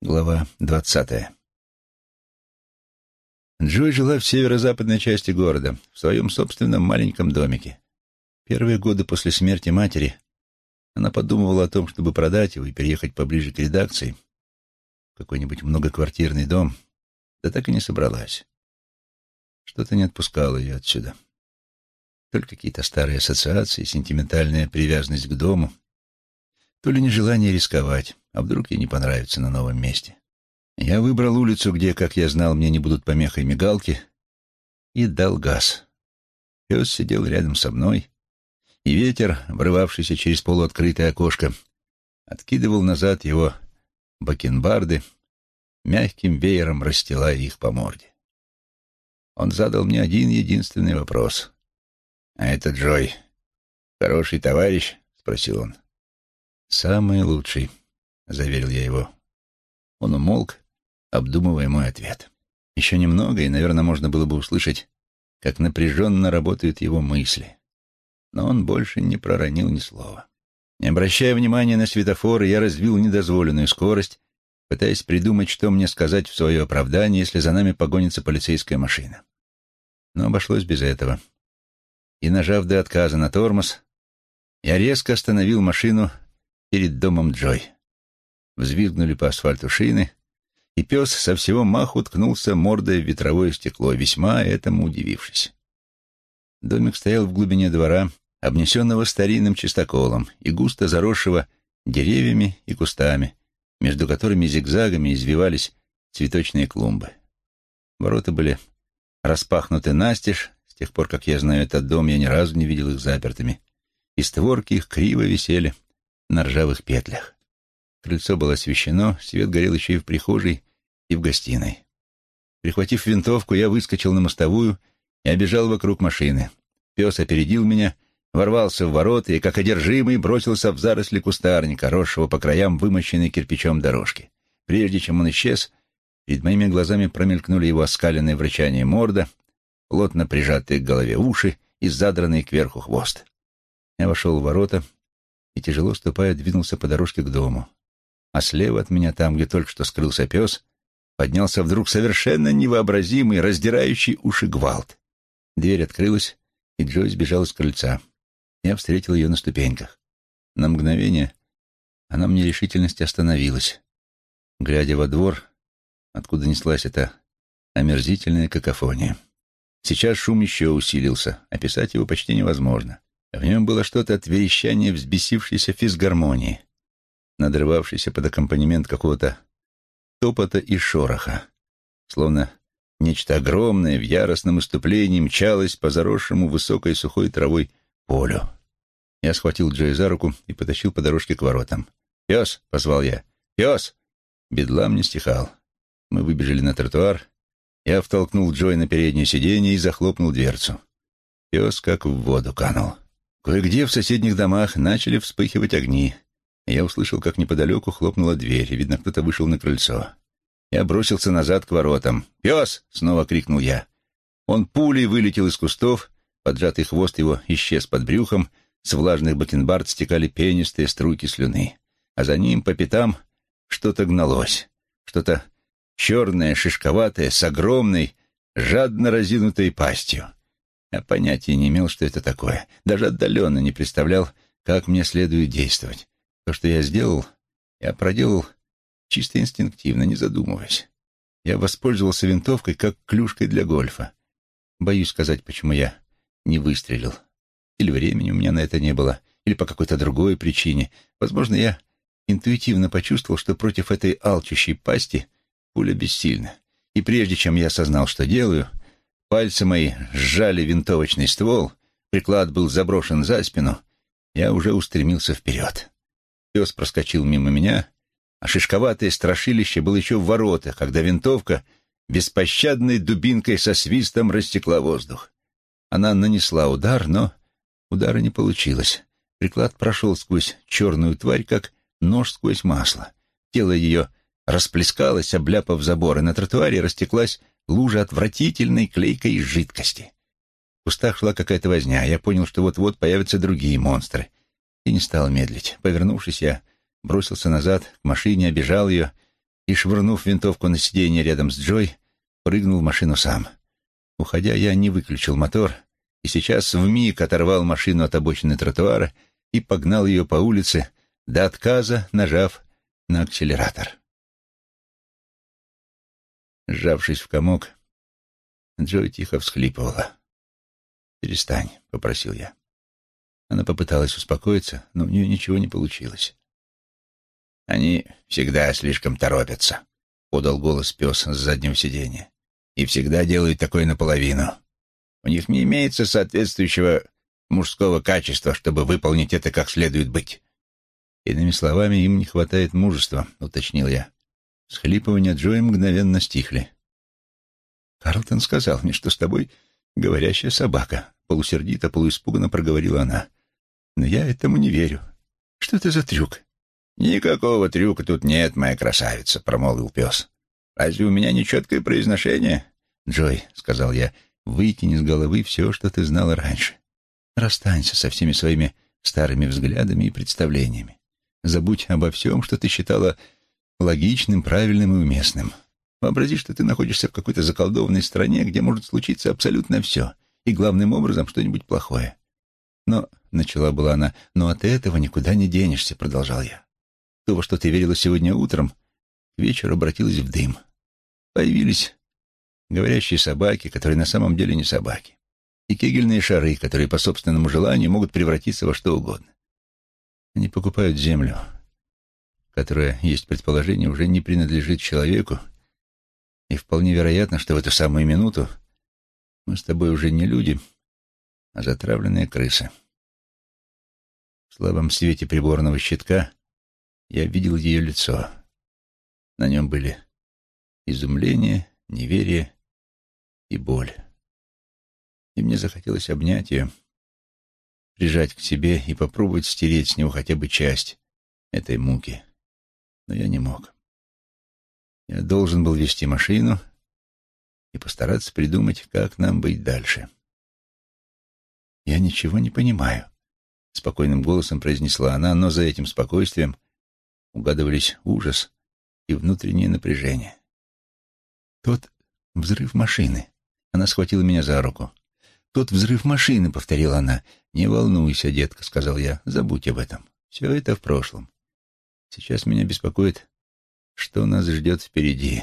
Глава двадцатая. Джой жила в северо-западной части города, в своем собственном маленьком домике. Первые годы после смерти матери она подумывала о том, чтобы продать его и переехать поближе к редакции, в какой-нибудь многоквартирный дом, да так и не собралась. Что-то не отпускало ее отсюда. Только какие-то старые ассоциации, сентиментальная привязанность к дому, то ли нежелание рисковать, а вдруг ей не понравится на новом месте. Я выбрал улицу, где, как я знал, мне не будут помехой мигалки, и дал газ. Пес сидел рядом со мной, и ветер, врывавшийся через полуоткрытое окошко, откидывал назад его бакенбарды, мягким веером расстилая их по морде. Он задал мне один единственный вопрос. «А это Джой. Хороший товарищ?» — спросил он. «Самый лучший», — заверил я его. Он умолк, обдумывая мой ответ. Еще немного, и, наверное, можно было бы услышать, как напряженно работают его мысли. Но он больше не проронил ни слова. Не обращая внимания на светофоры, я развил недозволенную скорость, пытаясь придумать, что мне сказать в свое оправдание, если за нами погонится полицейская машина. Но обошлось без этого. И, нажав до отказа на тормоз, я резко остановил машину перед домом Джой взвизгнули по асфальту шины, и пес со всего маху ткнулся мордой в ветровое стекло, весьма этому удивившись. Домик стоял в глубине двора, обнесенного старинным чистоколом и густо заросшего деревьями и кустами, между которыми зигзагами извивались цветочные клумбы. Ворота были распахнуты настежь, с тех пор, как я знаю этот дом, я ни разу не видел их запертыми, и створки их криво висели на ржавых петлях. Крыльцо было освещено, свет горел еще и в прихожей, и в гостиной. Прихватив винтовку, я выскочил на мостовую и обежал вокруг машины. Пес опередил меня, ворвался в ворота и, как одержимый, бросился в заросли кустарника, росшего по краям вымощенной кирпичом дорожки. Прежде чем он исчез, перед моими глазами промелькнули его оскаленные в рычании морда, плотно прижатые к голове уши и задранный кверху хвост. Я вошел в ворота и, тяжело ступая, двинулся по дорожке к дому а слева от меня, там, где только что скрылся пес, поднялся вдруг совершенно невообразимый, раздирающий уши гвалт. Дверь открылась, и Джой сбежала с крыльца. Я встретил ее на ступеньках. На мгновение она мне решительности остановилась, глядя во двор, откуда неслась эта омерзительная какофония. Сейчас шум еще усилился, описать его почти невозможно. В нем было что-то от верещания взбесившейся физгармонии надрывавшийся под аккомпанемент какого-то топота и шороха, словно нечто огромное в яростном иступлении мчалось по заросшему высокой сухой травой полю. Я схватил Джоя за руку и потащил по дорожке к воротам. «Пес!» — позвал я. «Пес!» Бедлам не стихал. Мы выбежали на тротуар. Я втолкнул Джой на переднее сиденье и захлопнул дверцу. Пес как в воду канул. Кое-где в соседних домах начали вспыхивать огни. Я услышал, как неподалеку хлопнула дверь, и, видно, кто-то вышел на крыльцо. Я бросился назад к воротам. «Пес!» — снова крикнул я. Он пулей вылетел из кустов, поджатый хвост его исчез под брюхом, с влажных бакенбард стекали пенистые струйки слюны. А за ним по пятам что-то гналось, что-то черное, шишковатое, с огромной, жадно разинутой пастью. Я понятия не имел, что это такое, даже отдаленно не представлял, как мне следует действовать. То, что я сделал, я проделал чисто инстинктивно, не задумываясь. Я воспользовался винтовкой как клюшкой для гольфа. Боюсь сказать, почему я не выстрелил. Или времени у меня на это не было, или по какой-то другой причине. Возможно, я интуитивно почувствовал, что против этой алчущей пасти пуля бессильна. И прежде чем я осознал, что делаю, пальцы мои сжали винтовочный ствол, приклад был заброшен за спину, я уже устремился вперед. Пес проскочил мимо меня, а шишковатое страшилище было еще в воротах, когда винтовка беспощадной дубинкой со свистом растекла воздух. Она нанесла удар, но удара не получилось. Приклад прошел сквозь черную тварь, как нож сквозь масло. Тело ее расплескалось, обляпав забор, и на тротуаре растеклась лужа отвратительной клейкой жидкости. В кустах шла какая-то возня. Я понял, что вот-вот появятся другие монстры и не стал медлить. Повернувшись, я бросился назад к машине, обежал ее и, швырнув винтовку на сиденье рядом с Джой, прыгнул в машину сам. Уходя, я не выключил мотор и сейчас вмиг оторвал машину от обочины тротуара и погнал ее по улице, до отказа нажав на акселератор. Сжавшись в комок, Джой тихо всхлипывала. «Перестань», — попросил я. Она попыталась успокоиться, но у нее ничего не получилось. «Они всегда слишком торопятся», — подал голос пес с заднего сиденья. «И всегда делают такое наполовину. У них не имеется соответствующего мужского качества, чтобы выполнить это как следует быть». «Иными словами, им не хватает мужества», — уточнил я. Схлипывания Джои мгновенно стихли. «Карлтон сказал мне, что с тобой говорящая собака», — полусердито, полуиспуганно проговорила она. «Но я этому не верю. Что это за трюк?» «Никакого трюка тут нет, моя красавица», — промолвил пес. «Разве у меня нечеткое произношение?» «Джой», — сказал я, — «выкини с головы все, что ты знала раньше. Расстанься со всеми своими старыми взглядами и представлениями. Забудь обо всем, что ты считала логичным, правильным и уместным. Вообрази, что ты находишься в какой-то заколдованной стране, где может случиться абсолютно все, и главным образом что-нибудь плохое. Но, — начала была она, — но от этого никуда не денешься, — продолжал я. То, во что ты верила сегодня утром, к вечеру обратилось в дым. Появились говорящие собаки, которые на самом деле не собаки, и кегельные шары, которые по собственному желанию могут превратиться во что угодно. Они покупают землю, которая, есть предположение, уже не принадлежит человеку, и вполне вероятно, что в эту самую минуту мы с тобой уже не люди, а затравленные крысы. В слабом свете приборного щитка я видел ее лицо. На нем были изумление, неверие и боль. И мне захотелось обнять ее, прижать к себе и попробовать стереть с него хотя бы часть этой муки. Но я не мог. Я должен был вести машину и постараться придумать, как нам быть дальше. «Я ничего не понимаю», — спокойным голосом произнесла она, но за этим спокойствием угадывались ужас и внутреннее напряжение. «Тот взрыв машины». Она схватила меня за руку. «Тот взрыв машины», — повторила она. «Не волнуйся, детка», — сказал я. «Забудь об этом. Все это в прошлом. Сейчас меня беспокоит что нас ждет впереди.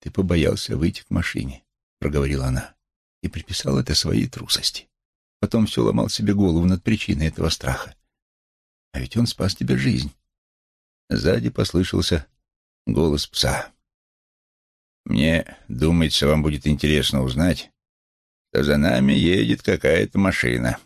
Ты побоялся выйти к машине, проговорила она, и приписал это своей трусости. Потом все ломал себе голову над причиной этого страха. А ведь он спас тебе жизнь. Сзади послышался голос пса. «Мне, думается, вам будет интересно узнать, что за нами едет какая-то машина»,